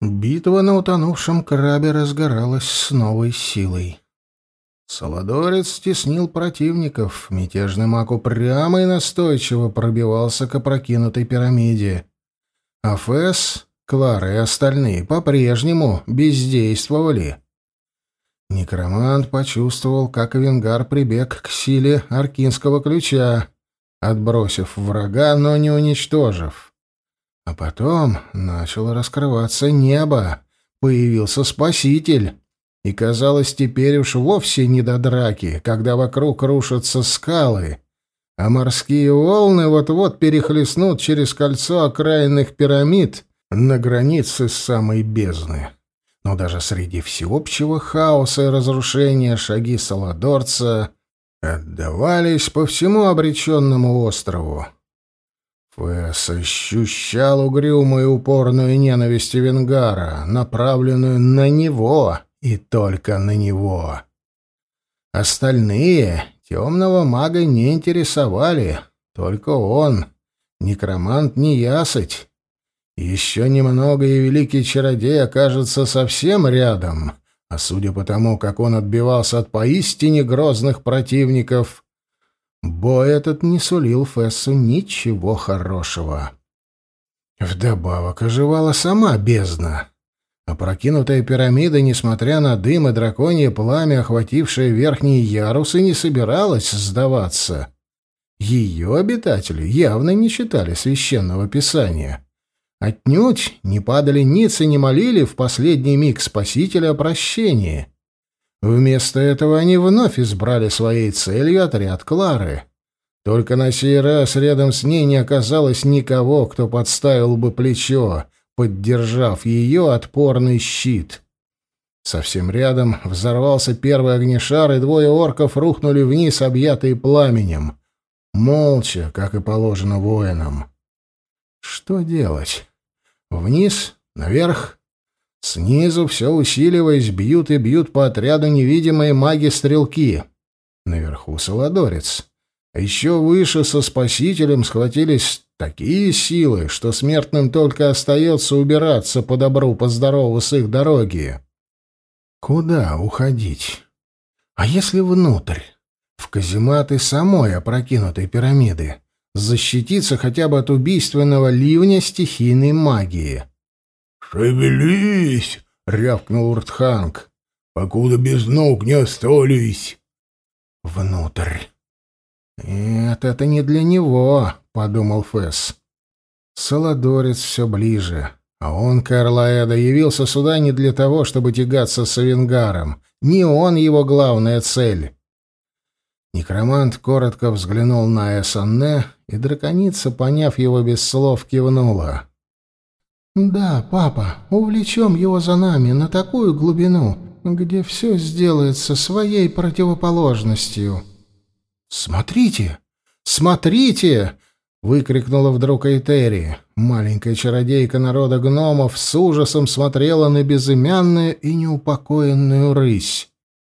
Битва на утонувшем крабе разгоралась с новой силой. Солодорец стеснил противников. Мятежный маг упрямо и настойчиво пробивался к опрокинутой пирамиде. А Фэс, Клара и остальные по-прежнему бездействовали. Некромант почувствовал, как Венгар прибег к силе аркинского ключа, отбросив врага, но не уничтожив. А потом начало раскрываться небо, появился Спаситель. И казалось теперь уж вовсе не до драки, когда вокруг рушатся скалы, а морские волны вот-вот перехлестнут через кольцо окраинных пирамид на границе самой бездны. Но даже среди всеобщего хаоса и разрушения шаги Саладорца отдавались по всему обреченному острову. Фэс ощущал угрюмую упорную ненависть Венгара, направленную на него и только на него. Остальные темного мага не интересовали, только он, некромант неясыть. Еще немного, и великий чародей окажется совсем рядом, а судя по тому, как он отбивался от поистине грозных противников, бой этот не сулил Фессу ничего хорошего. Вдобавок оживала сама бездна. Опрокинутая пирамида, несмотря на дым и драконье пламя, охватившее верхние ярусы, не собиралась сдаваться. Ее обитатели явно не читали священного писания. Отнюдь не падали ниц и не молили в последний миг Спасителя о прощении. Вместо этого они вновь избрали своей целью отряд Клары. Только на сей раз рядом с ней не оказалось никого, кто подставил бы плечо, поддержав ее отпорный щит. Совсем рядом взорвался первый огнешар, и двое орков рухнули вниз, объятые пламенем. Молча, как и положено воинам. Что делать? Вниз? Наверх? Снизу, все усиливаясь, бьют и бьют по отряду невидимые маги-стрелки. Наверху Солодорец. А еще выше со Спасителем схватились Такие силы, что смертным только остается убираться по добру, по здорову с их дороги. Куда уходить? А если внутрь, в казематы самой опрокинутой пирамиды, защититься хотя бы от убийственного ливня стихийной магии? «Шевелись!» — рявкнул Уртханг. «Покуда без ног не остались!» «Внутрь!» «Нет, это не для него», — подумал Фэс. Солодорец все ближе, а он, Карлаэда, явился сюда не для того, чтобы тягаться с Авенгаром. Не он его главная цель. Некромант коротко взглянул на Эссанне, и драконица, поняв его без слов, кивнула. «Да, папа, увлечем его за нами на такую глубину, где все сделается своей противоположностью». «Смотрите! Смотрите!» — выкрикнула вдруг Эйтери. Маленькая чародейка народа гномов с ужасом смотрела на безымянную и неупокоенную рысь.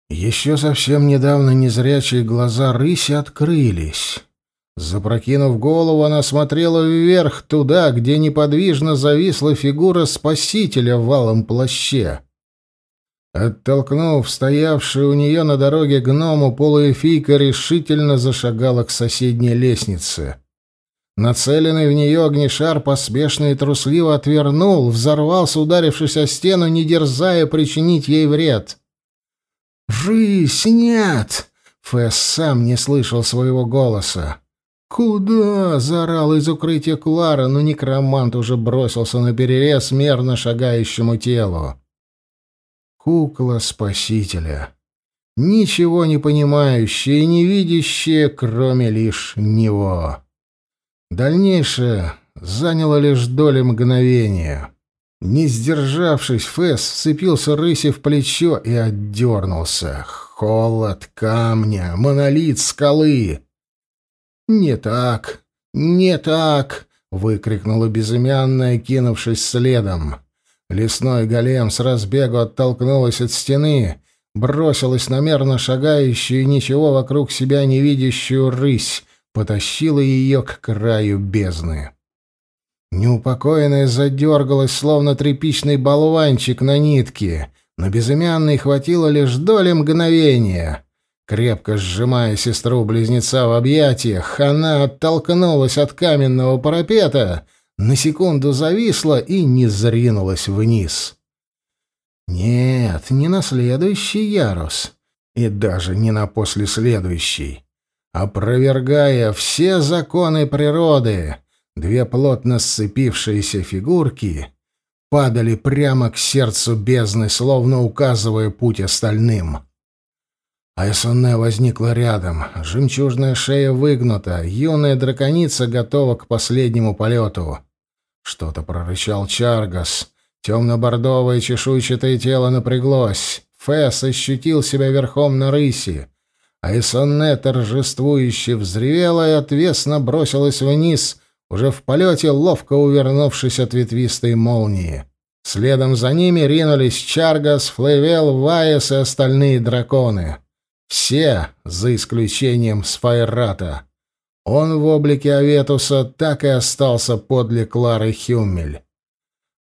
Еще совсем недавно незрячие глаза рыси открылись. Запрокинув голову, она смотрела вверх, туда, где неподвижно зависла фигура спасителя в валом плаще. Оттолкнув стоявшую у нее на дороге гному, полуэфийка решительно зашагала к соседней лестнице. Нацеленный в нее огнешар поспешно и трусливо отвернул, взорвался, ударившись о стену, не дерзая причинить ей вред. «Жись, нет!» Фэс сам не слышал своего голоса. «Куда?» — заорал из укрытия Клара, но некромант уже бросился на перерез мерно шагающему телу. Кукла Спасителя. Ничего не понимающая и не видящая, кроме лишь него. Дальнейшее заняло лишь доли мгновения. Не сдержавшись, Фэс вцепился рыси в плечо и отдернулся. Холод камня, монолит скалы. «Не так, не так!» — выкрикнула безымянная, кинувшись следом. Лесной голем с разбегу оттолкнулась от стены, бросилась на мерно шагающую ничего вокруг себя не видящую рысь, потащила ее к краю бездны. Неупокоенная задергалась, словно тряпичный болванчик на нитке, но безымянной хватило лишь доли мгновения. Крепко сжимая сестру-близнеца в объятиях, она оттолкнулась от каменного парапета, на секунду зависла и не зринулась вниз. Нет, не на следующий ярус, и даже не на послеследующий. Опровергая все законы природы, две плотно сцепившиеся фигурки падали прямо к сердцу бездны, словно указывая путь остальным. Айсонне возникла рядом, жемчужная шея выгнута, юная драконица готова к последнему полету. Что-то прорычал Чаргас. Темно-бордовое чешуйчатое тело напряглось. Фэс ощутил себя верхом на рыси. Айсонне торжествующе взревела и отвесно бросилась вниз, уже в полете ловко увернувшись от ветвистой молнии. Следом за ними ринулись Чаргас, Флейвел, Вайес и остальные драконы. Все, за исключением Сфайрата. Он в облике Аветуса так и остался подле Клары Хюммель.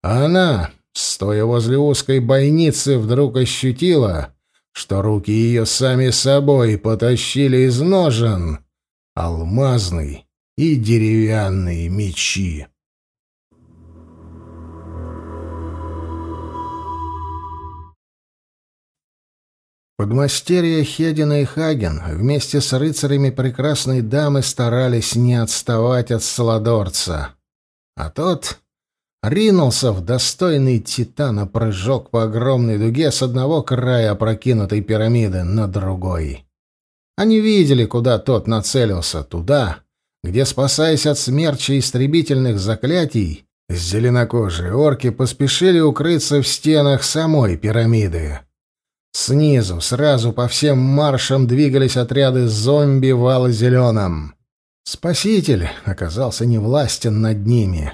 А она, стоя возле узкой бойницы, вдруг ощутила, что руки ее сами собой потащили из ножен алмазный и деревянные мечи. Подмастерья Хедина и Хаген вместе с рыцарями прекрасной дамы старались не отставать от Саладорца. А тот ринулся в достойный титана прыжок по огромной дуге с одного края опрокинутой пирамиды на другой. Они видели, куда тот нацелился, туда, где, спасаясь от смерчи истребительных заклятий, зеленокожие орки поспешили укрыться в стенах самой пирамиды. Снизу, сразу по всем маршам двигались отряды зомби в ало-зеленом. Спаситель оказался невластен над ними.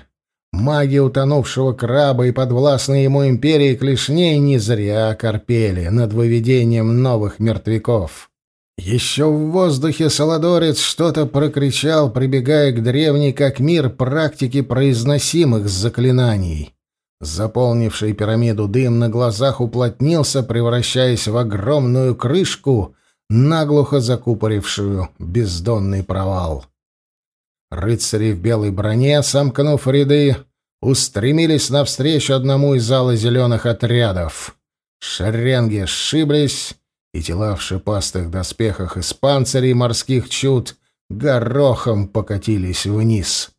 Маги утонувшего краба и подвластные ему империи клешней не зря корпели над выведением новых мертвяков. Еще в воздухе Саладорец что-то прокричал, прибегая к древней как мир практике произносимых заклинаний. Заполнивший пирамиду дым на глазах уплотнился, превращаясь в огромную крышку, наглухо закупорившую бездонный провал. Рыцари в белой броне, сомкнув ряды, устремились навстречу одному из зала зеленых отрядов. Шеренги сшиблись, и тела в шипастых доспехах из панцирей морских чуд горохом покатились вниз.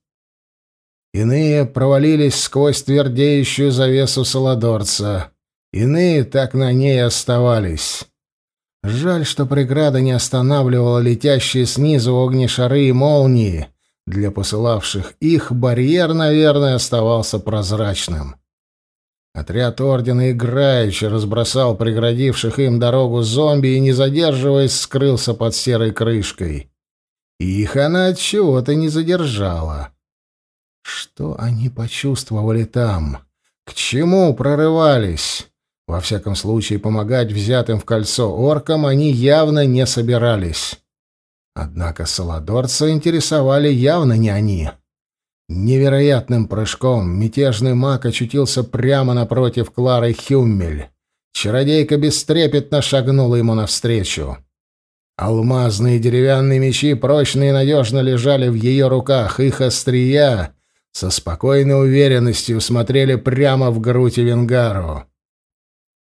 Иные провалились сквозь твердеющую завесу Саладорца. Иные так на ней оставались. Жаль, что преграда не останавливала летящие снизу огнешары и молнии. Для посылавших их барьер, наверное, оставался прозрачным. Отряд Ордена играючи разбросал преградивших им дорогу зомби и, не задерживаясь, скрылся под серой крышкой. Их она от чего-то не задержала. Что они почувствовали там? К чему прорывались? Во всяком случае, помогать взятым в кольцо оркам они явно не собирались. Однако Саладорца интересовали явно не они. Невероятным прыжком мятежный маг очутился прямо напротив Клары Хюммель. Чародейка бестрепетно шагнула ему навстречу. Алмазные деревянные мечи прочно и надежно лежали в ее руках, их острия со спокойной уверенностью смотрели прямо в грудь Венгару.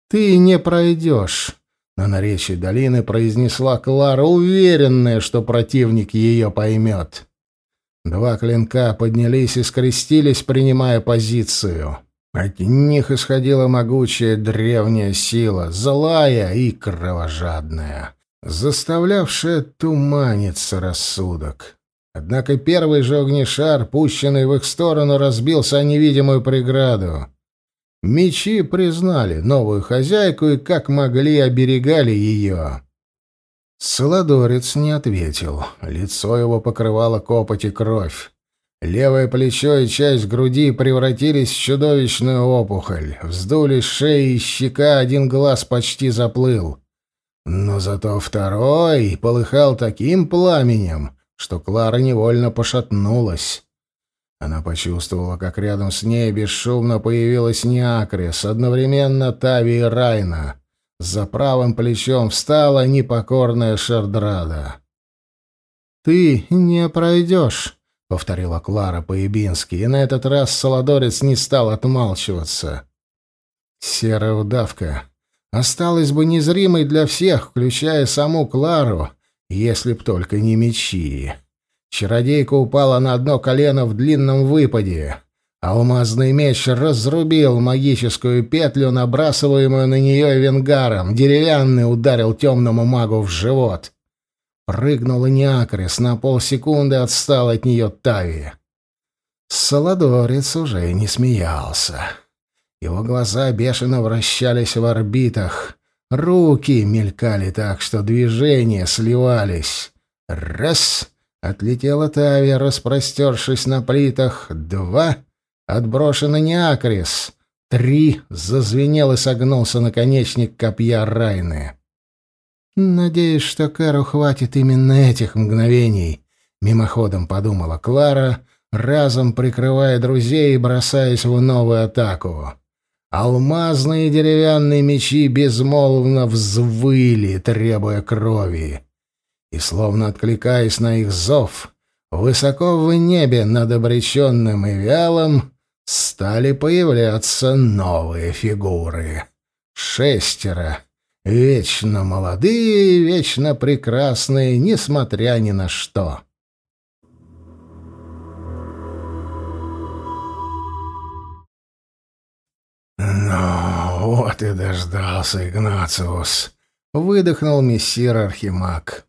«Ты не пройдешь», — на наречии долины произнесла Клара, уверенная, что противник ее поймет. Два клинка поднялись и скрестились, принимая позицию. От них исходила могучая древняя сила, злая и кровожадная, заставлявшая туманиться рассудок. Однако первый же огнешар, пущенный в их сторону, разбился о невидимую преграду. Мечи признали новую хозяйку и как могли оберегали ее. Солодорец не ответил. Лицо его покрывало копоть и кровь. Левое плечо и часть груди превратились в чудовищную опухоль. Вздулись шеи и щека, один глаз почти заплыл. Но зато второй полыхал таким пламенем, что Клара невольно пошатнулась. Она почувствовала, как рядом с ней бесшумно появилась Неакрис, одновременно Тави и Райна. За правым плечом встала непокорная Шердрада. «Ты не пройдешь», — повторила Клара по-ибински, и на этот раз Солодорец не стал отмалчиваться. Серая удавка осталась бы незримой для всех, включая саму Клару, если б только не мечи. Чародейка упала на одно колено в длинном выпаде. Алмазный меч разрубил магическую петлю, набрасываемую на нее венгаром. Деревянный ударил темному магу в живот. Прыгнула Неакрис, на полсекунды отстал от нее Тави. Солодорец уже не смеялся. Его глаза бешено вращались в орбитах. Руки мелькали так, что движения сливались. Раз — отлетела Тавия, распростершись на плитах. Два — отброшена Неакрис. Три — зазвенел и согнулся наконечник копья Райны. «Надеюсь, что Кэру хватит именно этих мгновений», — мимоходом подумала Клара, разом прикрывая друзей и бросаясь в новую атаку. Алмазные деревянные мечи безмолвно взвыли, требуя крови. И, словно откликаясь на их зов, высоко в небе над обреченным и вялым стали появляться новые фигуры. Шестеро, вечно молодые вечно прекрасные, несмотря ни на что. «Ну, вот и дождался Игнациус», — выдохнул мессир Архимаг.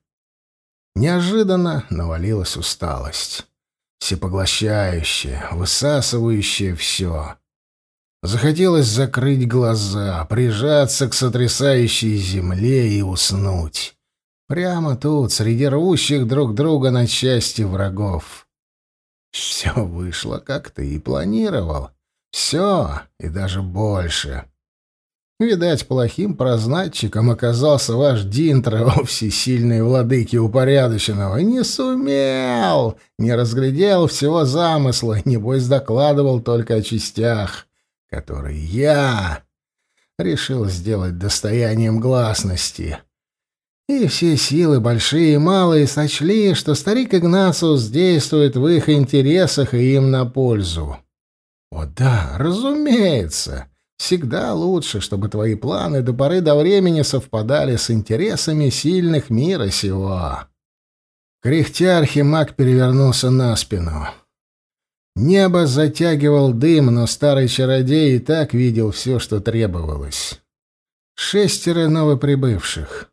Неожиданно навалилась усталость. Всепоглощающая, высасывающая все. Захотелось закрыть глаза, прижаться к сотрясающей земле и уснуть. Прямо тут, среди рвущих друг друга на части врагов. Все вышло, как ты и планировал. Все, и даже больше. Видать, плохим прознатчиком оказался ваш Динтро, всесильный владыки упорядоченного. Не сумел, не разглядел всего замысла, небось докладывал только о частях, которые я решил сделать достоянием гласности. И все силы, большие и малые, сочли, что старик Игнациус действует в их интересах и им на пользу. О да, разумеется. Всегда лучше, чтобы твои планы до поры до времени совпадали с интересами сильных мира сего. Кряхтя Архимаг перевернулся на спину. Небо затягивал дым, но старый чародей и так видел все, что требовалось. Шестеро новоприбывших.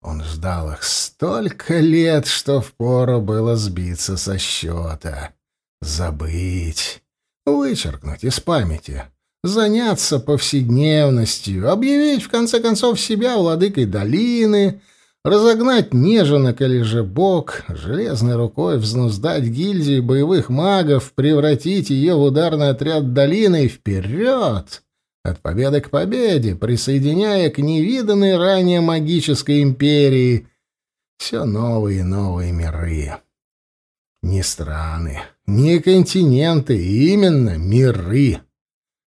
Он ждал их столько лет, что впору было сбиться со счета. Забыть. Вычеркнуть из памяти. Заняться повседневностью. Объявить, в конце концов, себя владыкой долины. Разогнать неженок или же бог. Железной рукой взнуздать гильдии боевых магов. Превратить ее в ударный отряд долины. Вперед! От победы к победе, присоединяя к невиданной ранее магической империи все новые и новые миры. Не страны, не континенты, именно миры.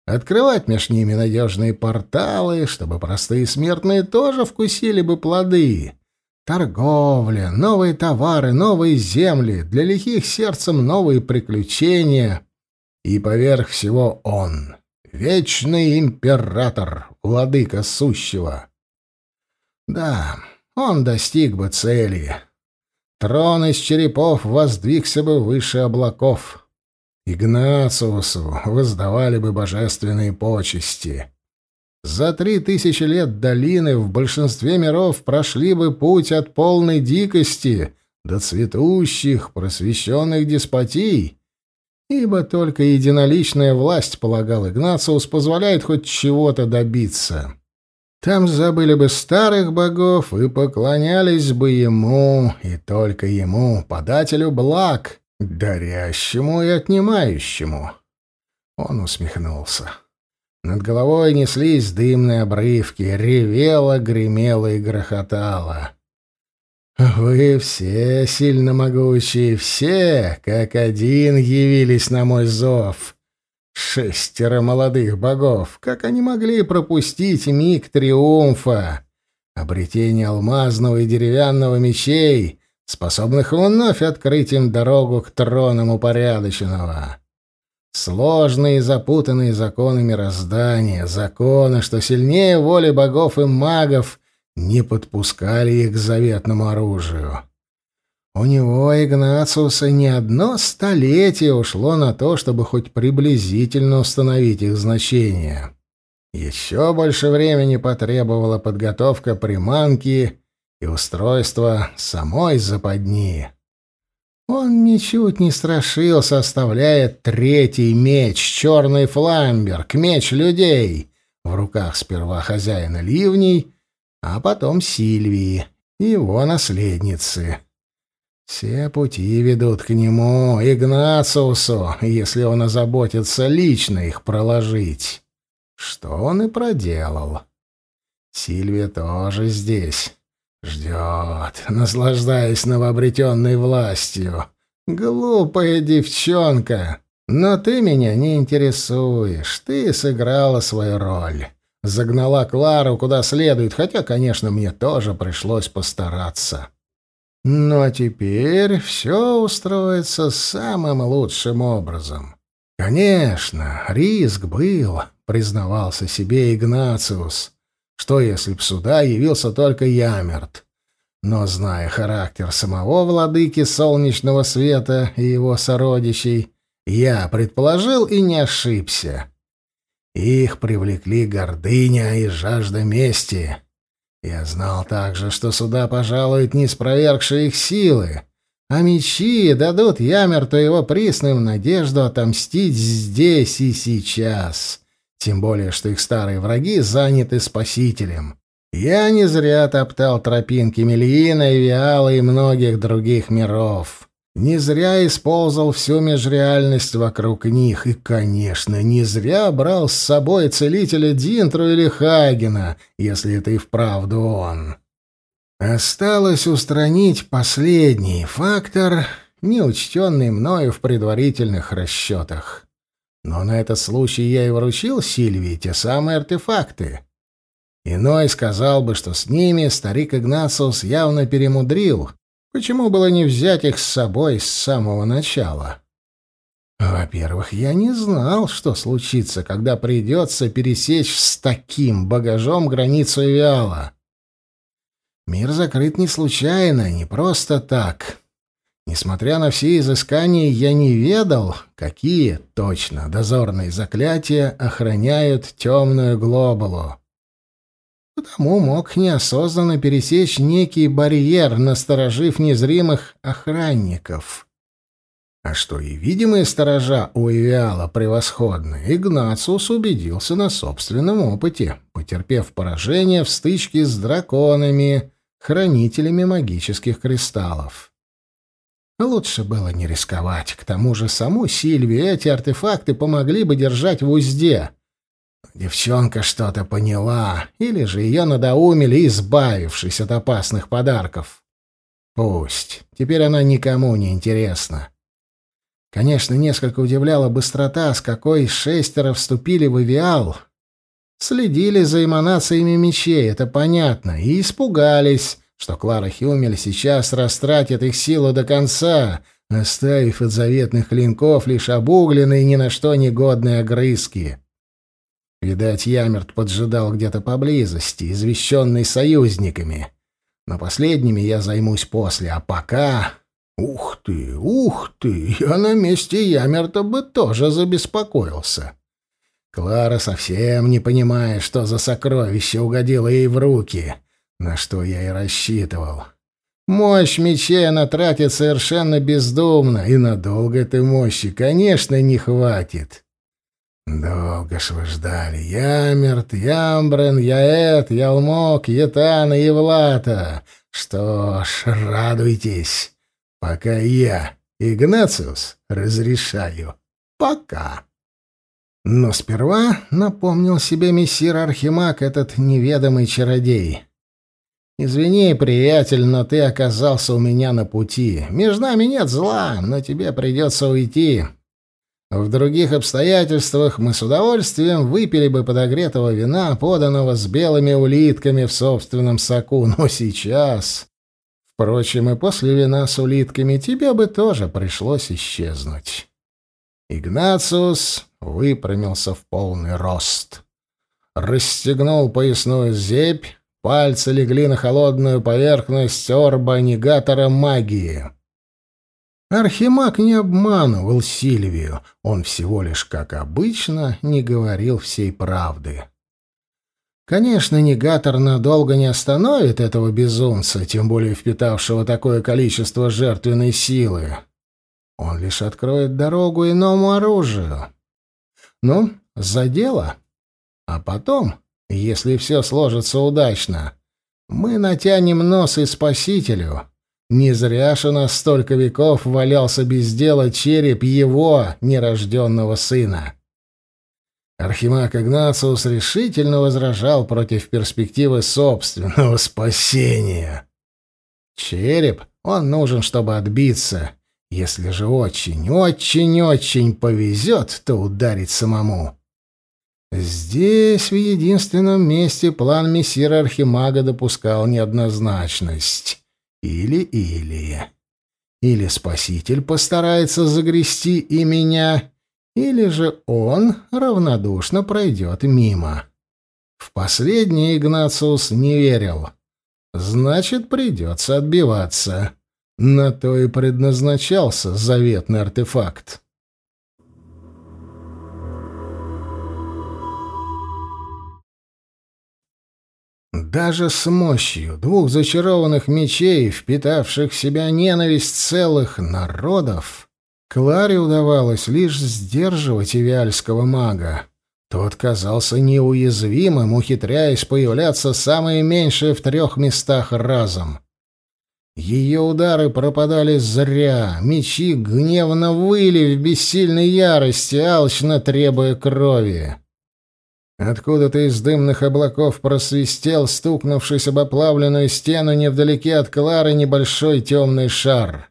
Открывать между ними надежные порталы, чтобы простые смертные тоже вкусили бы плоды. Торговля, новые товары, новые земли, для лихих сердцем новые приключения. И поверх всего он, вечный император, владыка сущего. Да, он достиг бы цели, Трон из черепов воздвигся бы выше облаков. Игнациусу воздавали бы божественные почести. За три тысячи лет долины в большинстве миров прошли бы путь от полной дикости до цветущих, просвещенных деспотий, ибо только единоличная власть, полагал Игнациус, позволяет хоть чего-то добиться. Там забыли бы старых богов и поклонялись бы ему, и только ему, подателю благ, дарящему и отнимающему. Он усмехнулся. Над головой неслись дымные обрывки, ревело, гремело и грохотало. Вы все сильно могучие, все, как один, явились на мой зов. Шестеро молодых богов, как они могли пропустить миг триумфа, обретение алмазного и деревянного мечей, способных вновь открыть им дорогу к тронам упорядоченного. Сложные и запутанные законы мироздания, законы, что сильнее воли богов и магов, не подпускали их к заветному оружию. У него, Игнациуса, не одно столетие ушло на то, чтобы хоть приблизительно установить их значение. Еще больше времени потребовала подготовка приманки и устройство самой западни. Он ничуть не страшился, оставляя третий меч, черный фламберг, меч людей, в руках сперва хозяина ливней, а потом Сильвии, его наследницы. Все пути ведут к нему, Игнациусу, если он озаботится лично их проложить. Что он и проделал. Сильвия тоже здесь. Ждет, наслаждаясь новообретенной властью. Глупая девчонка. Но ты меня не интересуешь. Ты сыграла свою роль. Загнала Клару куда следует, хотя, конечно, мне тоже пришлось постараться. Ну а теперь все устроится самым лучшим образом. Конечно, риск был, признавался себе Игнациус. Что если б сюда явился только Ямерт? Но, зная характер самого владыки солнечного света и его сородичей, я предположил и не ошибся. Их привлекли гордыня и жажда мести. Я знал также, что сюда пожалуют не спровергшие их силы, а мечи дадут Ямерту его присным надежду отомстить здесь и сейчас. Тем более, что их старые враги заняты спасителем. Я не зря топтал тропинки Мельина и Виала и многих других миров. Не зря использовал всю межреальность вокруг них, и, конечно, не зря брал с собой целителя Динтру или Хагена, если это и вправду он. Осталось устранить последний фактор, не учтенный мною в предварительных расчетах. Но на этот случай я и вручил Сильвии те самые артефакты. Иной сказал бы, что с ними старик Игнациус явно перемудрил, Почему было не взять их с собой с самого начала? Во-первых, я не знал, что случится, когда придется пересечь с таким багажом границу Эвиала. Мир закрыт не случайно, не просто так. Несмотря на все изыскания, я не ведал, какие точно дозорные заклятия охраняют темную глобулу. Потому мог неосознанно пересечь некий барьер, насторожив незримых охранников. А что и видимые сторожа у Эвиала превосходны, Игнациус убедился на собственном опыте, потерпев поражение в стычке с драконами, хранителями магических кристаллов. Лучше было не рисковать. К тому же саму Сильвию эти артефакты помогли бы держать в узде — Девчонка что-то поняла, или же ее надоумили, избавившись от опасных подарков. Пусть. Теперь она никому не интересна. Конечно, несколько удивляла быстрота, с какой шестеро вступили в Эвиал. Следили за эманациями мечей, это понятно, и испугались, что Клара Хюмель сейчас растратит их силу до конца, оставив от заветных клинков лишь обугленные ни на что негодные огрызки. Видать, Ямерт поджидал где-то поблизости, извещенный союзниками. Но последними я займусь после, а пока... Ух ты, ух ты, я на месте Ямерта бы тоже забеспокоился. Клара совсем не понимает, что за сокровище угодило ей в руки, на что я и рассчитывал. Мощь мечей она тратит совершенно бездумно, и надолго этой мощи, конечно, не хватит. Долго ж вы ждали. Ямерт, Ямбрен, Яэт, Ялмок, Етана Евлата. Что ж, радуйтесь. Пока я, Игнациус, разрешаю. Пока. Но сперва напомнил себе мессир Архимаг этот неведомый чародей. Извини, приятель, но ты оказался у меня на пути. Между нами нет зла, но тебе придется уйти. В других обстоятельствах мы с удовольствием выпили бы подогретого вина, поданного с белыми улитками в собственном соку, но сейчас... Впрочем, и после вина с улитками тебе бы тоже пришлось исчезнуть. Игнациус выпрямился в полный рост. Расстегнул поясную зебь, пальцы легли на холодную поверхность орба негатора магии. Архимаг не обманывал Сильвию, он всего лишь, как обычно, не говорил всей правды. Конечно, негатор надолго не остановит этого безумца, тем более впитавшего такое количество жертвенной силы. Он лишь откроет дорогу иному оружию. Ну, за дело. А потом, если все сложится удачно, мы натянем нос и спасителю. Не зря ж у столько веков валялся без дела череп его нерожденного сына. Архимаг Игнациус решительно возражал против перспективы собственного спасения. Череп, он нужен, чтобы отбиться. Если же очень-очень-очень повезет, то ударить самому. Здесь, в единственном месте, план мессира Архимага допускал неоднозначность. Или-или. Или спаситель постарается загрести и меня, или же он равнодушно пройдет мимо. В последнее Игнациус не верил. Значит, придется отбиваться. На то и предназначался заветный артефакт. Даже с мощью двух зачарованных мечей, впитавших в себя ненависть целых народов, Кларе удавалось лишь сдерживать ивиальского мага. Тот казался неуязвимым, ухитряясь появляться самое меньшее в трех местах разом. Ее удары пропадали зря, мечи гневно выли в бессильной ярости, алчно требуя крови. Откуда-то из дымных облаков просвистел, стукнувшись об оплавленную стену невдалеке от Клары, небольшой темный шар.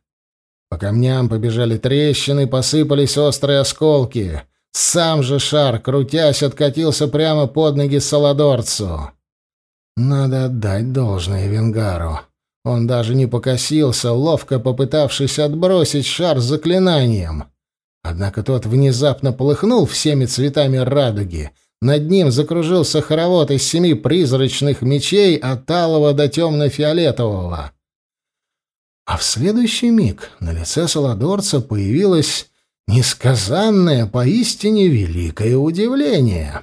По камням побежали трещины, посыпались острые осколки. Сам же шар, крутясь, откатился прямо под ноги Саладорцу. Надо отдать должное Венгару. Он даже не покосился, ловко попытавшись отбросить шар заклинанием. Однако тот внезапно полыхнул всеми цветами радуги. Над ним закружился хоровод из семи призрачных мечей от алого до темно-фиолетового. А в следующий миг на лице Саладорца появилось несказанное, поистине великое удивление.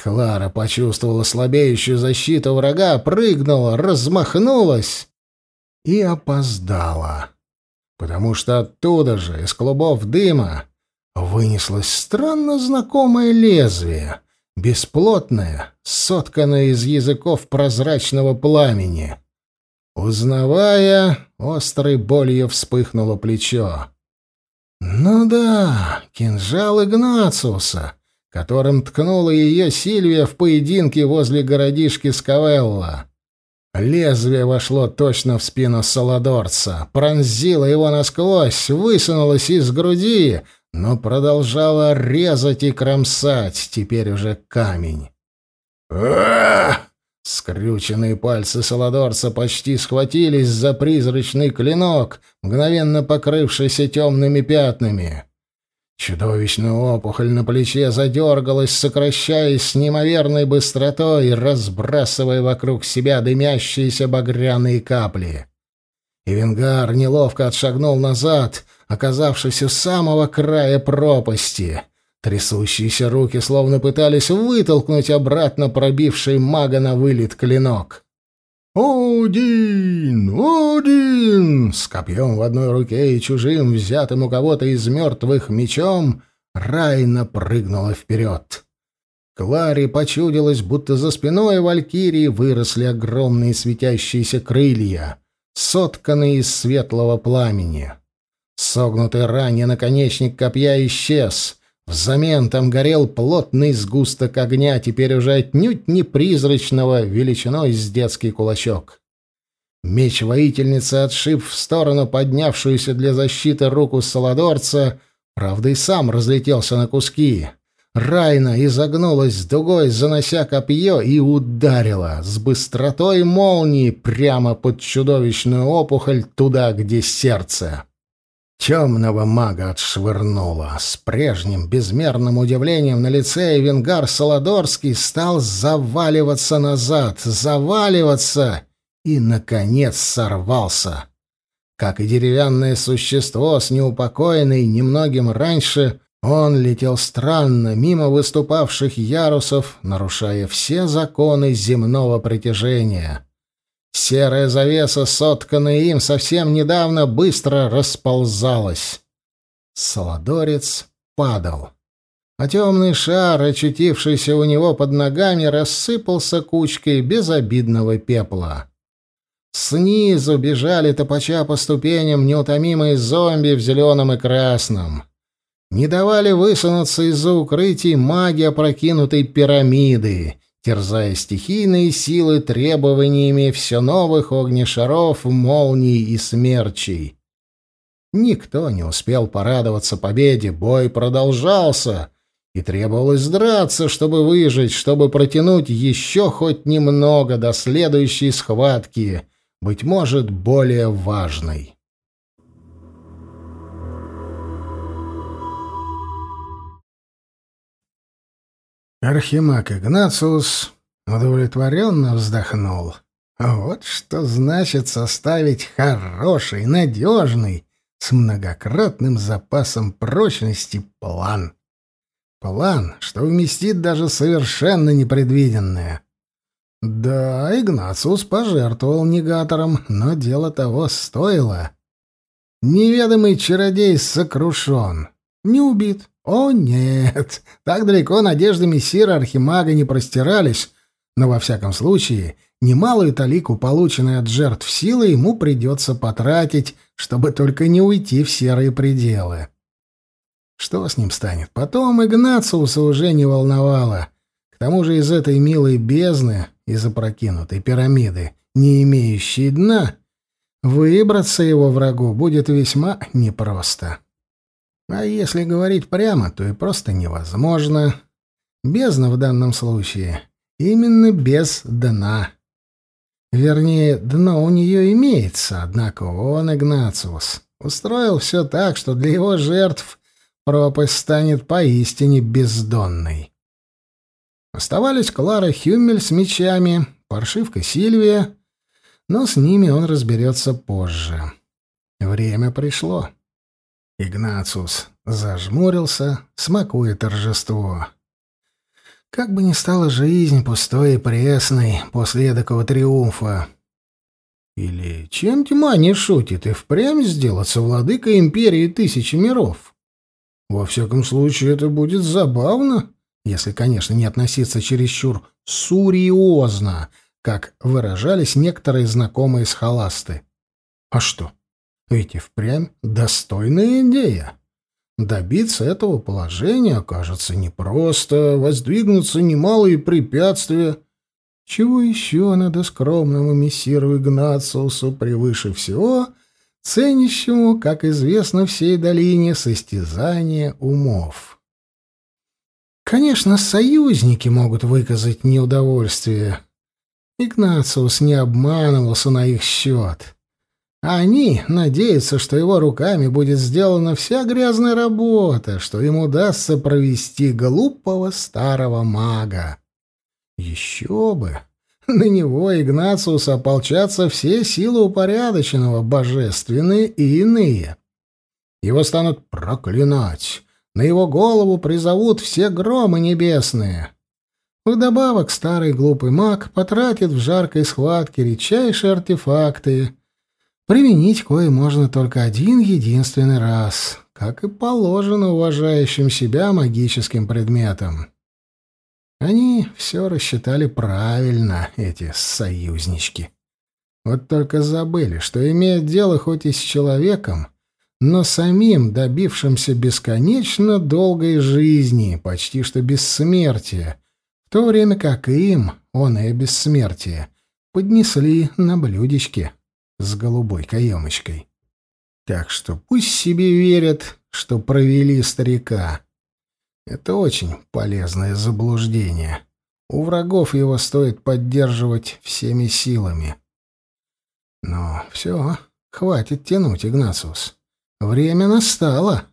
Клара почувствовала слабеющую защиту врага, прыгнула, размахнулась и опоздала. Потому что оттуда же, из клубов дыма, вынеслось странно знакомое лезвие, бесплотное, сотканное из языков прозрачного пламени. Узнавая, острой болью вспыхнуло плечо. «Ну да, кинжал Игнациуса, которым ткнула ее Сильвия в поединке возле городишки Скавелла. Лезвие вошло точно в спину Саладорца, пронзило его насквозь, высунулось из груди, но продолжало резать и кромсать, теперь уже камень. «Ах!» Скрюченные пальцы Саладорца почти схватились за призрачный клинок, мгновенно покрывшийся темными пятнами. Чудовищная опухоль на плече задергалась, сокращаясь с неимоверной быстротой, разбрасывая вокруг себя дымящиеся багряные капли. Ивенгар неловко отшагнул назад, оказавшись у самого края пропасти — Трясущиеся руки словно пытались вытолкнуть обратно пробивший мага на вылет клинок. «Один! Один!» С копьем в одной руке и чужим, взятым у кого-то из мертвых мечом, Райна прыгнула вперед. Кларе почудилось, будто за спиной валькирии выросли огромные светящиеся крылья, сотканные из светлого пламени. Согнутый ранее наконечник копья исчез — Взамен там горел плотный сгусток огня, теперь уже отнюдь не призрачного, величиной с детский кулачок. Меч воительницы отшиб в сторону поднявшуюся для защиты руку Саладорца, правда и сам разлетелся на куски. Райна изогнулась дугой, занося копье, и ударила с быстротой молнии прямо под чудовищную опухоль туда, где сердце. Темного мага отшвырнуло. С прежним безмерным удивлением на лице Эвенгар Солодорский стал заваливаться назад, заваливаться и, наконец, сорвался. Как и деревянное существо с неупокоенной немногим раньше, он летел странно, мимо выступавших ярусов, нарушая все законы земного притяжения. Серая завеса, сотканная им совсем недавно, быстро расползалась. Солодорец падал. А темный шар, очутившийся у него под ногами, рассыпался кучкой безобидного пепла. Снизу бежали топача по ступеням неутомимые зомби в зеленом и красном. Не давали высунуться из-за укрытий маги опрокинутой пирамиды, терзая стихийные силы требованиями все новых огнешаров, молний и смерчей. Никто не успел порадоваться победе, бой продолжался, и требовалось драться, чтобы выжить, чтобы протянуть еще хоть немного до следующей схватки, быть может, более важной. Архимаг Игнациус удовлетворенно вздохнул. Вот что значит составить хороший, надежный, с многократным запасом прочности план. План, что вместит даже совершенно непредвиденное. Да, Игнациус пожертвовал негатором, но дело того стоило. Неведомый чародей сокрушен, не убит, о нет, так далеко надежды мессира Архимага не простирались, но во всяком случае немалую талику, полученной от жертв силы, ему придется потратить, чтобы только не уйти в серые пределы. Что с ним станет? Потом Игнациуса уже не волновало. К тому же из этой милой бездны, из опрокинутой пирамиды, не имеющей дна, выбраться его врагу будет весьма непросто. А если говорить прямо, то и просто невозможно. Бездна в данном случае. Именно без дна. Вернее, дно у нее имеется, однако он, Игнациус, устроил все так, что для его жертв пропасть станет поистине бездонной. Оставались Клара Хюмель с мечами, паршивка Сильвия, но с ними он разберется позже. Время пришло. Игнациус зажмурился, смакуя торжество. Как бы ни стала жизнь пустой и пресной после такого триумфа. Или чем тьма не шутит и впрямь сделаться владыкой империи тысячи миров? Во всяком случае, это будет забавно, если, конечно, не относиться чересчур суриозно, как выражались некоторые знакомые схоласты. А что? Ведь и впрямь достойная идея. Добиться этого положения окажется непросто, воздвигнутся немалые препятствия. Чего еще надо скромному мессиру Игнациусу превыше всего, ценящему, как известно всей долине, состязание умов? Конечно, союзники могут выказать неудовольствие. Игнациус не обманывался на их счет. А они надеются, что его руками будет сделана вся грязная работа, что ему удастся провести глупого старого мага. Еще бы! На него, Игнациус, ополчатся все силы упорядоченного, божественные и иные. Его станут проклинать, на его голову призовут все громы небесные. Вдобавок старый глупый маг потратит в жаркой схватке редчайшие артефакты — Применить кое можно только один единственный раз, как и положено уважающим себя магическим предметам. Они все рассчитали правильно, эти союзнички. Вот только забыли, что имеют дело хоть и с человеком, но самим добившимся бесконечно долгой жизни, почти что бессмертия, в то время как им, он и бессмертие, поднесли на блюдечке. С голубой каемочкой. Так что пусть себе верят, что провели старика. Это очень полезное заблуждение. У врагов его стоит поддерживать всеми силами. Но все, хватит тянуть, Игнациус. Время настало.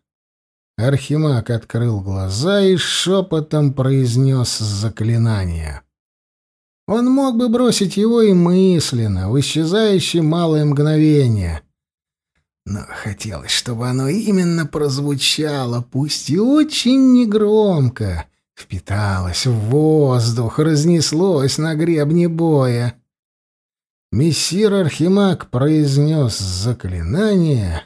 Архимаг открыл глаза и шепотом произнес заклинание. Он мог бы бросить его и мысленно, в исчезающее малое мгновение. Но хотелось, чтобы оно именно прозвучало, пусть и очень негромко, впиталось в воздух, разнеслось на гребне боя. Мессир Архимаг произнес заклинание,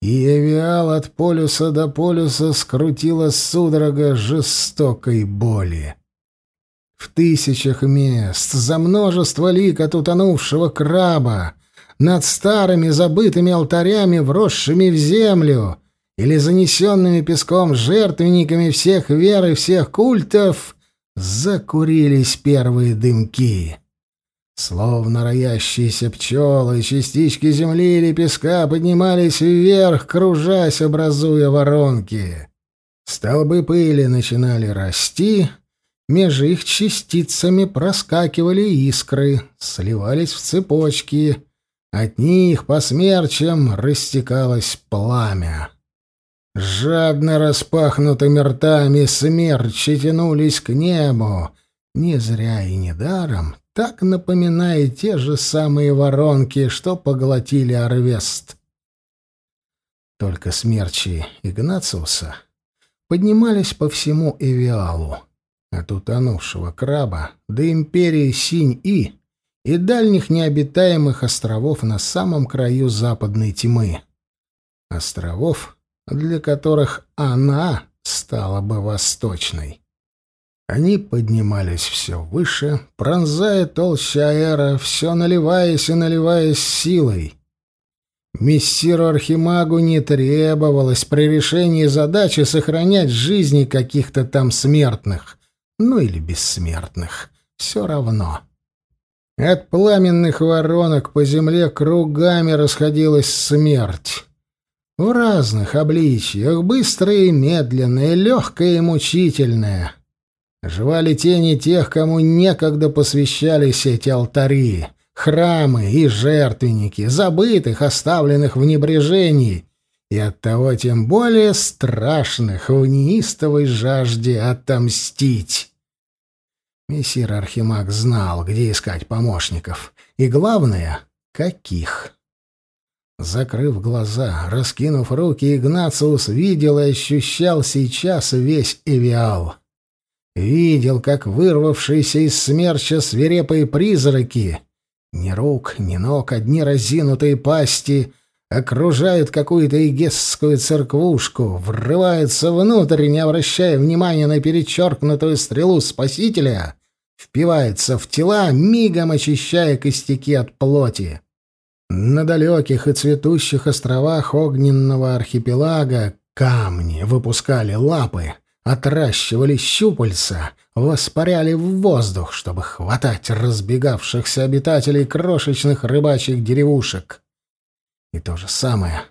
и Эвиал от полюса до полюса скрутила судорога жестокой боли. В тысячах мест, за множество лик от утонувшего краба, над старыми забытыми алтарями, вросшими в землю, или занесенными песком жертвенниками всех вер и всех культов, закурились первые дымки. Словно роящиеся пчелы, частички земли или песка поднимались вверх, кружась, образуя воронки. Столбы пыли начинали расти — между их частицами проскакивали искры, сливались в цепочки. От них по смерчам растекалось пламя. Жадно распахнутыми ртами смерчи тянулись к небу. Не зря и не даром, так напоминая те же самые воронки, что поглотили Арвест. Только смерчи Игнациуса поднимались по всему Эвиалу от утонувшего краба до империи Синь-И и дальних необитаемых островов на самом краю западной тьмы. Островов, для которых она стала бы восточной. Они поднимались все выше, пронзая толща аэра, все наливаясь и наливаясь силой. Мессиру Архимагу не требовалось при решении задачи сохранять жизни каких-то там смертных, ну или бессмертных, все равно. От пламенных воронок по земле кругами расходилась смерть. В разных обличьях, быстрая и медленная, легкая и мучительная. Жевали тени тех, кому некогда посвящались эти алтари, храмы и жертвенники, забытых, оставленных в небрежении, и оттого тем более страшных в неистовой жажде отомстить. Мессир Архимаг знал, где искать помощников, и, главное, каких. Закрыв глаза, раскинув руки, Игнациус видел и ощущал сейчас весь Эвиал. Видел, как вырвавшиеся из смерча свирепые призраки, ни рук, ни ног, одни разинутые пасти, окружают какую-то эгесскую церквушку, врываются внутрь, не обращая внимания на перечеркнутую стрелу Спасителя, впивается в тела, мигом очищая костяки от плоти. На далеких и цветущих островах огненного архипелага камни выпускали лапы, отращивали щупальца, воспаряли в воздух, чтобы хватать разбегавшихся обитателей крошечных рыбачьих деревушек. И то же самое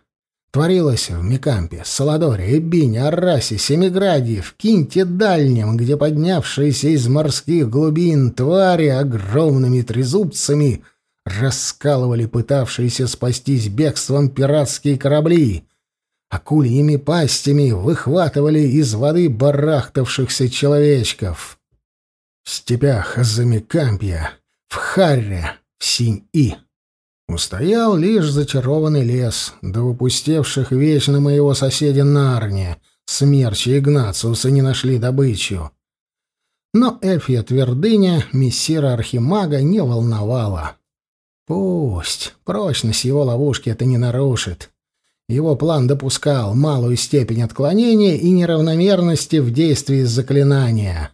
Творилось в Микампе, Саладоре, Эбине, Аррасе, Семиграде, в Кинте Дальнем, где поднявшиеся из морских глубин твари огромными трезубцами раскалывали пытавшиеся спастись бегством пиратские корабли, акульями пастями выхватывали из воды барахтавшихся человечков. В степях Замикампья, в Харре, в Синь-И. Устоял лишь зачарованный лес, до выпустевших вечно моего соседа Нарни, смерчи Игнациуса не нашли добычу. Но эльфья твердыня мессира Архимага не волновала. Пусть прочность его ловушки это не нарушит. Его план допускал малую степень отклонения и неравномерности в действии заклинания.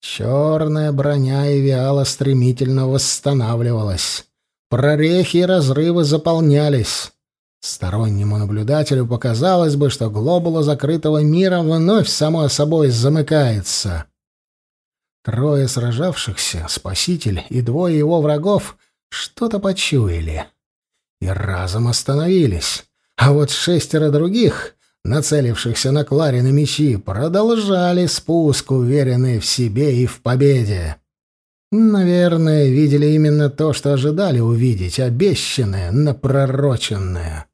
Черная броня Эвиала стремительно восстанавливалась. Прорехи и разрывы заполнялись. Стороннему наблюдателю показалось бы, что глобула закрытого мира вновь само собой замыкается. Трое сражавшихся, спаситель и двое его врагов, что-то почуяли. и разом остановились. А вот шестеро других, нацелившихся на Кларины мечи, продолжали спуск, уверенные в себе и в победе. Наверное, видели именно то, что ожидали увидеть, обещанное, напророченное.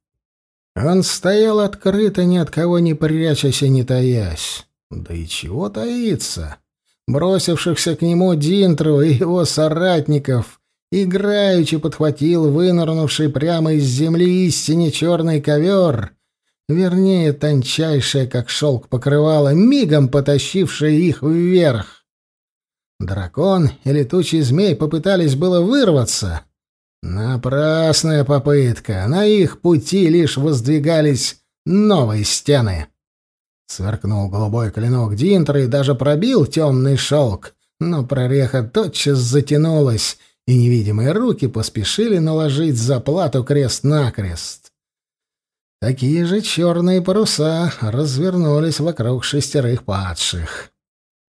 Он стоял открыто, ни от кого не прячась и не таясь. Да и чего таиться? Бросившихся к нему Динтру и его соратников играючи подхватил вынырнувший прямо из земли истине черный ковер, вернее, тончайшее, как шелк покрывало, мигом потащившее их вверх. Дракон и летучий змей попытались было вырваться. Напрасная попытка. На их пути лишь воздвигались новые стены. Сверкнул голубой клинок Динтера и даже пробил темный шелк, но прореха тотчас затянулась, и невидимые руки поспешили наложить заплату крест-накрест. Такие же черные паруса развернулись вокруг шестерых падших.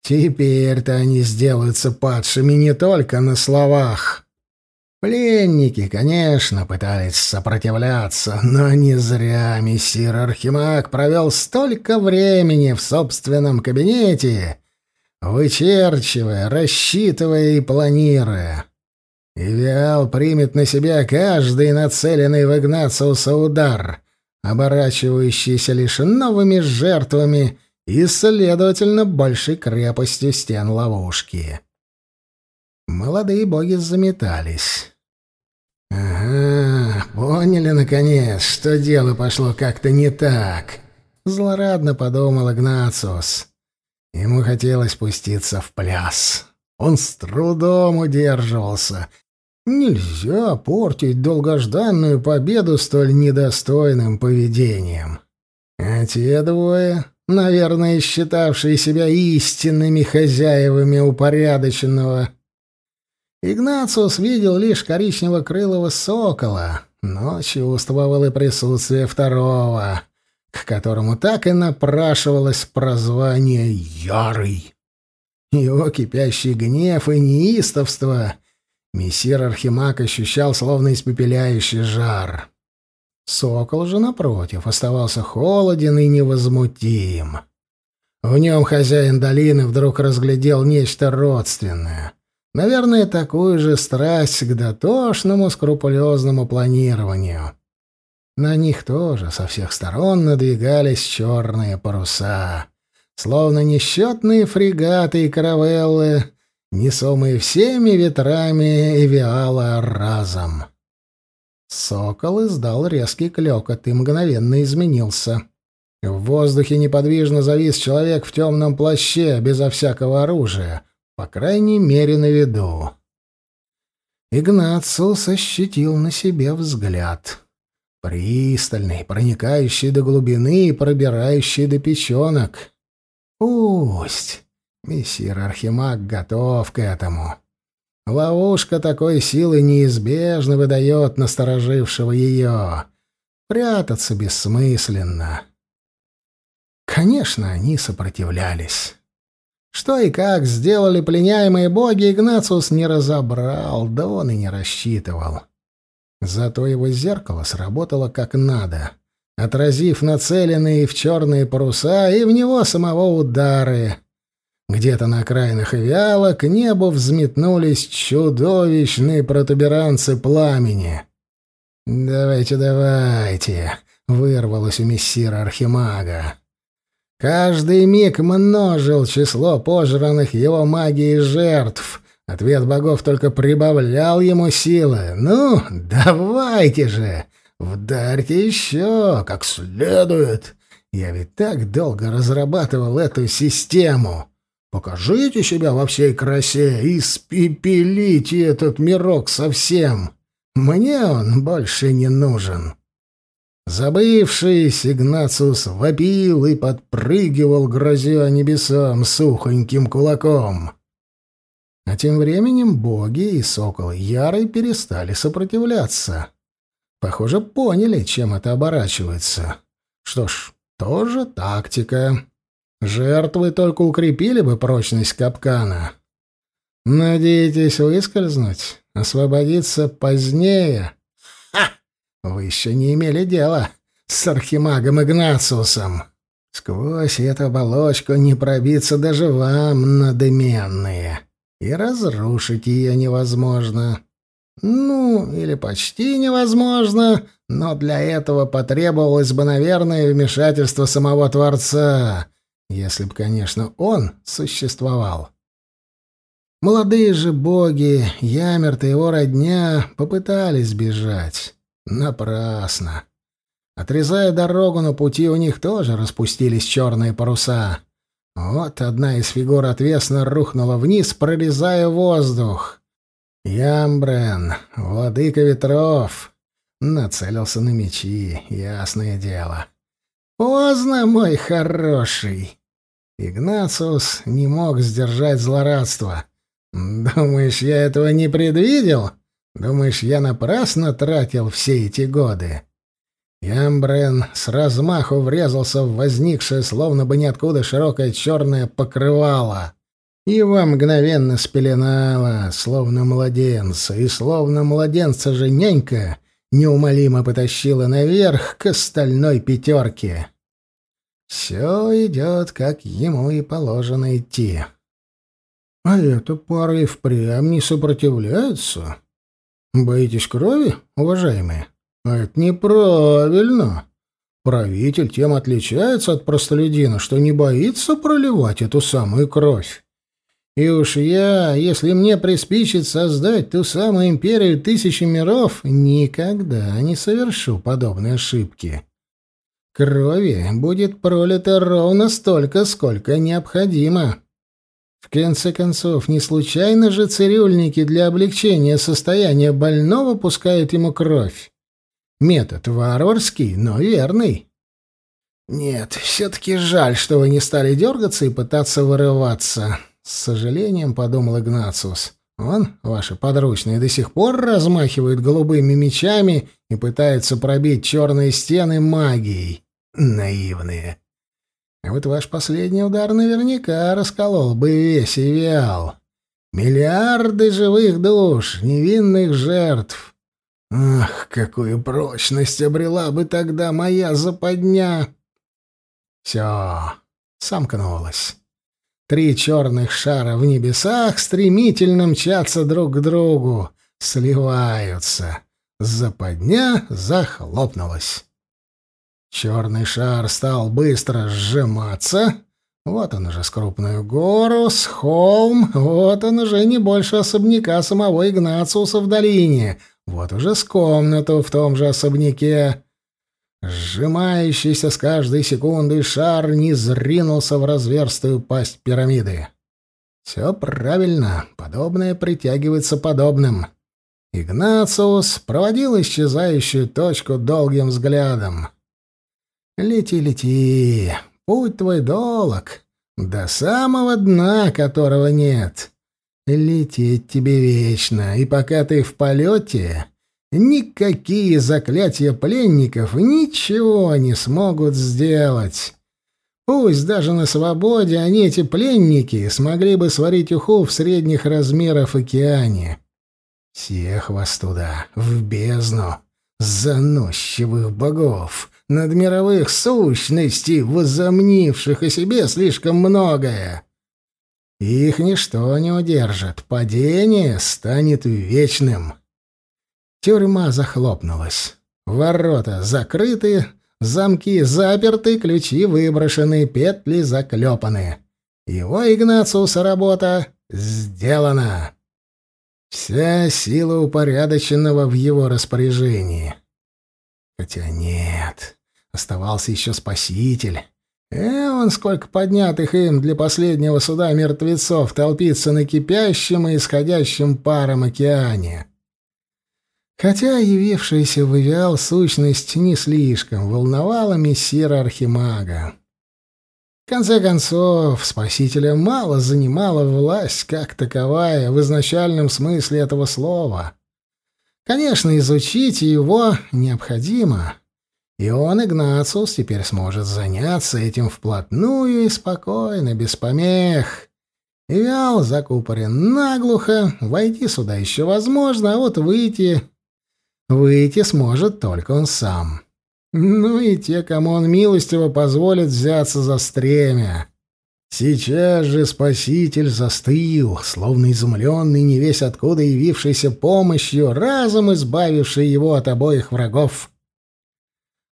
Теперь-то они сделаются падшими не только на словах. Пленники, конечно, пытались сопротивляться, но не зря мессир Архимаг провел столько времени в собственном кабинете, вычерчивая, рассчитывая и планируя. Ивиал примет на себя каждый нацеленный в Игнациуса удар, оборачивающийся лишь новыми жертвами и, следовательно, большей крепостью стен ловушки. Молодые боги заметались. «Ага, поняли, наконец, что дело пошло как-то не так», — злорадно подумал Игнациус. Ему хотелось спуститься в пляс. Он с трудом удерживался, Нельзя портить долгожданную победу столь недостойным поведением. А те двое, наверное, считавшие себя истинными хозяевами упорядоченного. Игнациус видел лишь коричнево-крылого сокола, но чувствовал и присутствие второго, к которому так и напрашивалось прозвание «Ярый». Его кипящий гнев и неистовство Мессир Архимаг ощущал словно испепеляющий жар. Сокол же, напротив, оставался холоден и невозмутим. В нем хозяин долины вдруг разглядел нечто родственное. Наверное, такую же страсть к дотошному, скрупулезному планированию. На них тоже со всех сторон надвигались черные паруса. Словно несчетные фрегаты и каравеллы несомые всеми ветрами Эвиала разом. Сокол издал резкий клёкот и мгновенно изменился. В воздухе неподвижно завис человек в темном плаще, безо всякого оружия, по крайней мере, на виду. Игнациус ощутил на себе взгляд. Пристальный, проникающий до глубины и пробирающий до печенок. Пусть. Мессир Архимаг готов к этому. Ловушка такой силы неизбежно выдает насторожившего ее. Прятаться бессмысленно. Конечно, они сопротивлялись. Что и как сделали пленяемые боги, Игнациус не разобрал, да он и не рассчитывал. Зато его зеркало сработало как надо, отразив нацеленные в черные паруса и в него самого удары — где-то на окраинах Эвиала к небу взметнулись чудовищные протуберанцы пламени. «Давайте, давайте!» — вырвалось у мессира Архимага. Каждый миг множил число пожранных его магией жертв. Ответ богов только прибавлял ему силы. «Ну, давайте же! Вдарьте еще, как следует! Я ведь так долго разрабатывал эту систему!» Покажите себя во всей красе и спепелите этот мирок совсем. Мне он больше не нужен. Забывший, Игнациус вопил и подпрыгивал, грозя небесам сухоньким кулаком. А тем временем боги и сокол Ярой перестали сопротивляться. Похоже, поняли, чем это оборачивается. Что ж, тоже тактика. Жертвы только укрепили бы прочность капкана. Надеетесь выскользнуть, освободиться позднее? Ха! вы еще не имели дела с архимагом Игнациусом. Сквозь эту оболочку не пробиться даже вам, надыменные, и разрушить ее невозможно. Ну, или почти невозможно, но для этого потребовалось бы, наверное, вмешательство самого Творца, если бы, конечно, он существовал. Молодые же боги, Ямерт и его родня, попытались бежать. Напрасно. Отрезая дорогу, на пути у них тоже распустились черные паруса. Вот одна из фигур отвесно рухнула вниз, прорезая воздух. Ямбрен, владыка ветров, нацелился на мечи, ясное дело. Поздно, мой хороший. Игнациус не мог сдержать злорадство. Думаешь, я этого не предвидел? Думаешь, я напрасно тратил все эти годы? Ямбрен с размаху врезался в возникшее, словно бы ниоткуда, широкое черное покрывало. Его мгновенно спеленало, словно младенца, и словно младенца же нянька неумолимо потащила наверх к остальной пятерке. Все идет, как ему и положено идти. А эта пара и впрямь не сопротивляется. Боитесь крови, уважаемые? Это неправильно. Правитель тем отличается от простолюдина, что не боится проливать эту самую кровь. И уж я, если мне приспичит создать ту самую империю тысячи миров, никогда не совершу подобной ошибки. Крови будет пролито ровно столько, сколько необходимо. В конце концов, не случайно же цирюльники для облегчения состояния больного пускают ему кровь. Метод варварский, но верный. Нет, все-таки жаль, что вы не стали дергаться и пытаться вырываться. С сожалением подумал Игнациус. Он, ваши подручные, до сих пор размахивают голубыми мечами и пытаются пробить черные стены магией. Наивные. А вот ваш последний удар наверняка расколол бы весь Ивиал. Миллиарды живых душ, невинных жертв. Ах, какую прочность обрела бы тогда моя западня! Все, сомкнулось. Три черных шара в небесах стремительно мчатся друг к другу, сливаются. Западня захлопнулась. Черный шар стал быстро сжиматься. Вот он уже с крупную гору, с холм, вот он уже не больше особняка самого Игнациуса в долине, вот уже с комнату в том же особняке. Сжимающийся с каждой секундой шар не зринулся в разверстую пасть пирамиды. Все правильно, подобное притягивается подобным. Игнациус проводил исчезающую точку долгим взглядом. «Лети, лети, путь твой долг, до самого дна которого нет. Лететь тебе вечно, и пока ты в полете, Никакие заклятия пленников ничего не смогут сделать. Пусть даже на свободе они, эти пленники, смогли бы сварить уху в средних размерах океане. Всех вас туда, в бездну, заносчивых богов, надмировых сущностей, возомнивших о себе слишком многое. Их ничто не удержит, падение станет вечным. Тюрьма захлопнулась. Ворота закрыты, замки заперты, ключи выброшены, петли заклепаны. Его Игнациуса работа сделана. Вся сила упорядоченного в его распоряжении. Хотя нет, оставался еще Спаситель. Э, он сколько поднятых им для последнего суда мертвецов толпится на кипящем и исходящем паром океане. Хотя явившаяся в Ивиал сущность не слишком волновала мессира Архимага. В конце концов, спасителя мало занимала власть как таковая в изначальном смысле этого слова. Конечно, изучить его необходимо, и он, Игнациус, теперь сможет заняться этим вплотную и спокойно, без помех. Ивиал закупорен наглухо, войти сюда еще возможно, а вот выйти выйти сможет только он сам. Ну и те, кому он милостиво позволит взяться за стремя. Сейчас же спаситель застыл, словно изумленный не весь откуда явившийся помощью, разом избавивший его от обоих врагов.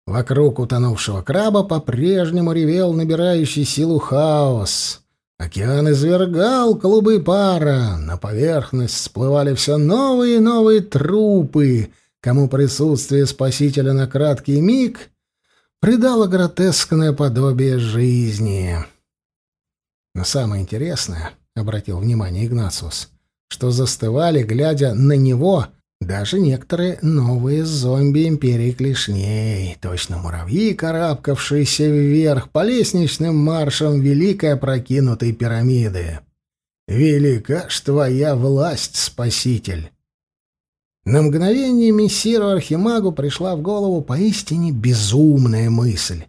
Вокруг утонувшего краба по-прежнему ревел набирающий силу хаос. Океан извергал клубы пара, на поверхность всплывали все новые и новые трупы, кому присутствие спасителя на краткий миг придало гротескное подобие жизни. Но самое интересное, — обратил внимание Игнациус, — что застывали, глядя на него, даже некоторые новые зомби империи клешней, точно муравьи, карабкавшиеся вверх по лестничным маршам великой опрокинутой пирамиды. «Велика ж твоя власть, спаситель!» На мгновение мессиру Архимагу пришла в голову поистине безумная мысль.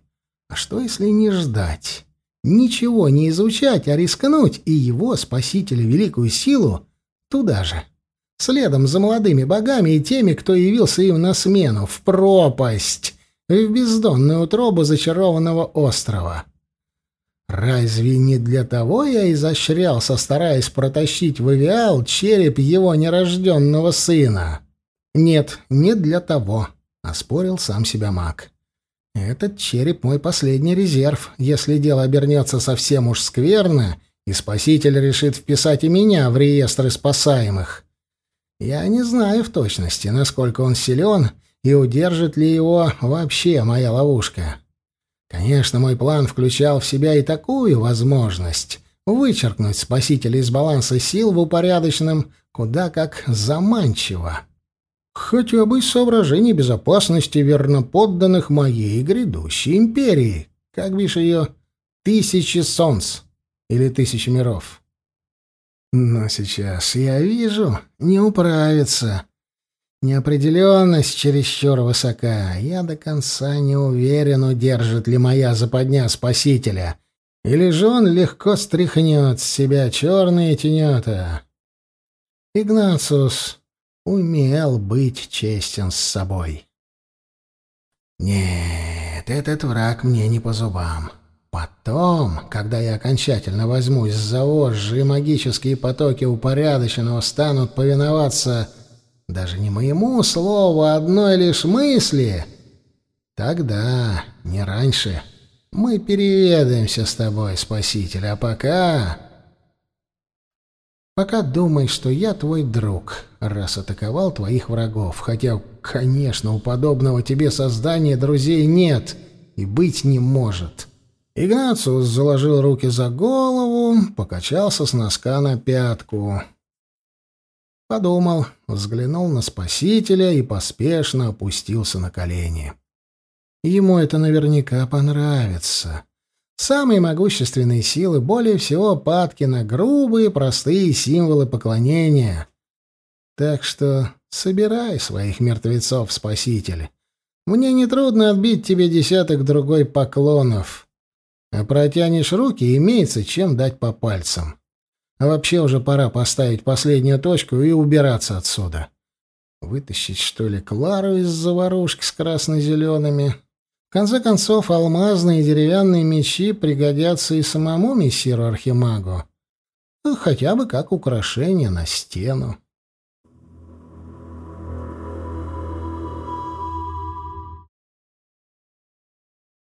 А что, если не ждать? Ничего не изучать, а рискнуть и его, спасителя, великую силу, туда же. Следом за молодыми богами и теми, кто явился им на смену, в пропасть, в бездонную утробу зачарованного острова. Разве не для того я изощрялся, стараясь протащить в авиал череп его нерожденного сына? Нет, не для того, — оспорил сам себя маг. Этот череп мой последний резерв. Если дело обернется совсем уж скверно, и спаситель решит вписать и меня в реестры спасаемых. Я не знаю в точности, насколько он силен и удержит ли его вообще моя ловушка. Конечно, мой план включал в себя и такую возможность — вычеркнуть спасителя из баланса сил в упорядоченном куда как заманчиво хотя бы из соображений безопасности верноподданных моей грядущей империи. Как бишь ее? Тысячи солнц или тысячи миров. Но сейчас я вижу, не управится. Неопределенность чересчур высока. Я до конца не уверен, удержит ли моя западня спасителя. Или же он легко стряхнет с себя черные тенета. Игнациус, умел быть честен с собой. Нет, этот враг мне не по зубам. Потом, когда я окончательно возьмусь за вожжи, и магические потоки упорядоченного станут повиноваться даже не моему слову, а одной лишь мысли, тогда, не раньше, мы переведаемся с тобой, Спаситель, а пока... Пока думай, что я твой друг, раз атаковал твоих врагов, хотя, конечно, у подобного тебе создания друзей нет и быть не может. Игнациус заложил руки за голову, покачался с носка на пятку. Подумал, взглянул на спасителя и поспешно опустился на колени. Ему это наверняка понравится. Самые могущественные силы более всего падки на грубые, простые символы поклонения. Так что собирай своих мертвецов, спаситель. Мне нетрудно отбить тебе десяток другой поклонов. А протянешь руки, имеется чем дать по пальцам. А вообще уже пора поставить последнюю точку и убираться отсюда. Вытащить, что ли, Клару из заварушки с красно-зелеными? В конце концов, алмазные и деревянные мечи пригодятся и самому мессиру Архимагу. Ну, хотя бы как украшение на стену.